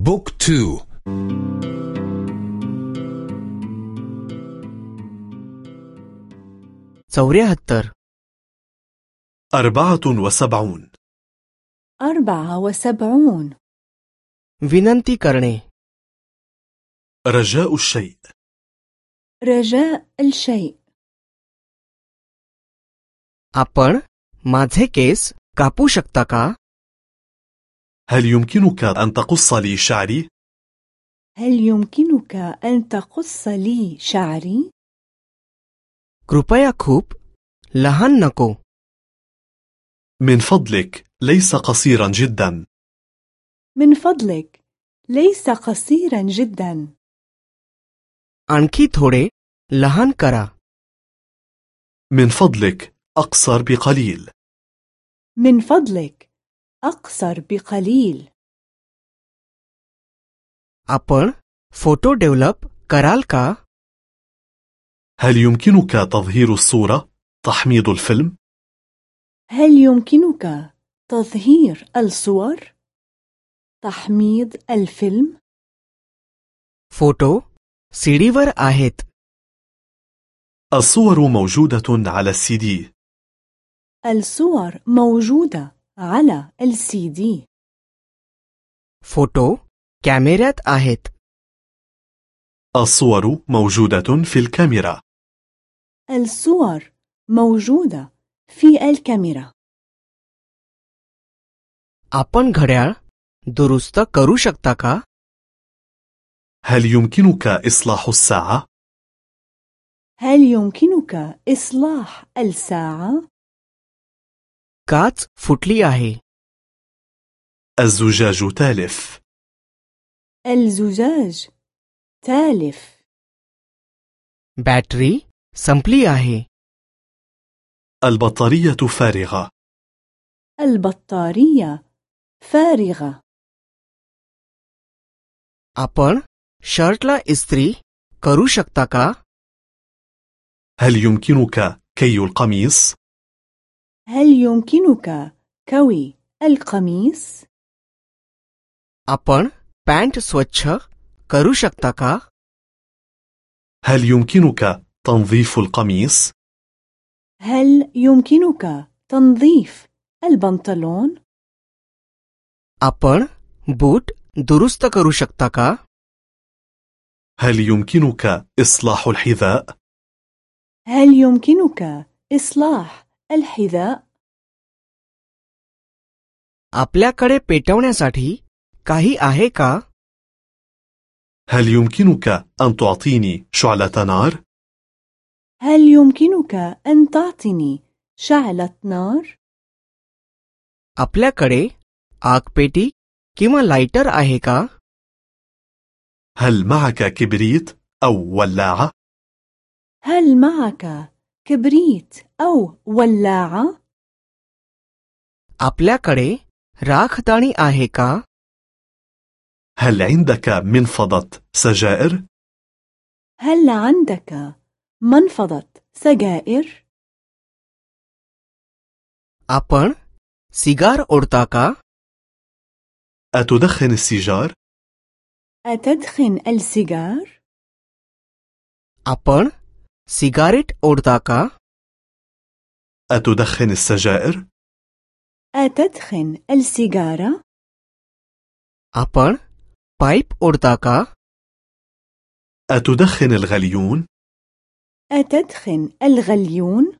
بوك تو चौऱ्याहत्तर أربعة وسبعون أربعة وسبعون विनंती करणे رجاء الشيء رجاء الشيء आपण माझे केस कापू शकता का هل يمكنك أن تقص لي شعري؟ هل يمكنك أن تقص لي شعري؟ कृपया खूप लहान नको من فضلك ليس قصيرا جدا من فضلك ليس قصيرا جدا आणखी थोडे लहान करा من فضلك أقصر بقليل من فضلك أقصر بقليل आपण फोटो डेव्हलप कराल का هل يمكنك تظهير الصورة؟ تحميض الفيلم؟ هل يمكنك تظهير الصور؟ تحميض الفيلم؟ फोटो सीडीवर आहेत الصور موجودة على السي دي الصور موجودة على السي دي फोटो कॅमेऱ्यात आहेत الصور موجودة في الكاميرا الصور موجودة في الكاميرا आपण घड्याळ दुरुस्त करू शकता का هل يمكنك إصلاح الساعة؟ هل يمكنك إصلاح الساعة؟ काच फुटली आहे الزجاج تالف الزجاج تالف बॅटरी संपली आहे البطارية فارغة البطارية فارغة आपण शर्टला इस्त्री करू शकता का هل يمكنك كي القميص؟ هل يمكنك كوي القميص؟ आपण पॅन्ट स्वच्छ करू शकता का هل يمكنك تنظيف القميص؟ هل يمكنك تنظيف البنطلون؟ आपण बूट दुरुस्त करू शकता का هل يمكنك إصلاح الحذاء؟ هل يمكنك إصلاح الحذاء؟ आपल्याकडे पेटवण्यासाठी काही आहे का هل يمكنك أن تعطيني شعلة نار؟ هل يمكنك أن تعطيني شعلة نار؟ आपल्याकडे आगपेटी किंवा लाइटर आहे का هل معك كبريت أو ولاعة؟ هل معك كبريت أو ولاعة؟ आपल्याकडे राखदाणी आहे का هل عندك منفضة سجائر؟ هل عندك منفضة سجائر؟ आपण सिगार ओढता का أتدخن السيجار؟ أتدخن السيجار؟ आपण सिगारेट ओढता का أتدخن السجائر؟ أتدخن السيجارة؟ أبر بايب أورتاكا؟ أتدخن الغليون؟ أتدخن الغليون؟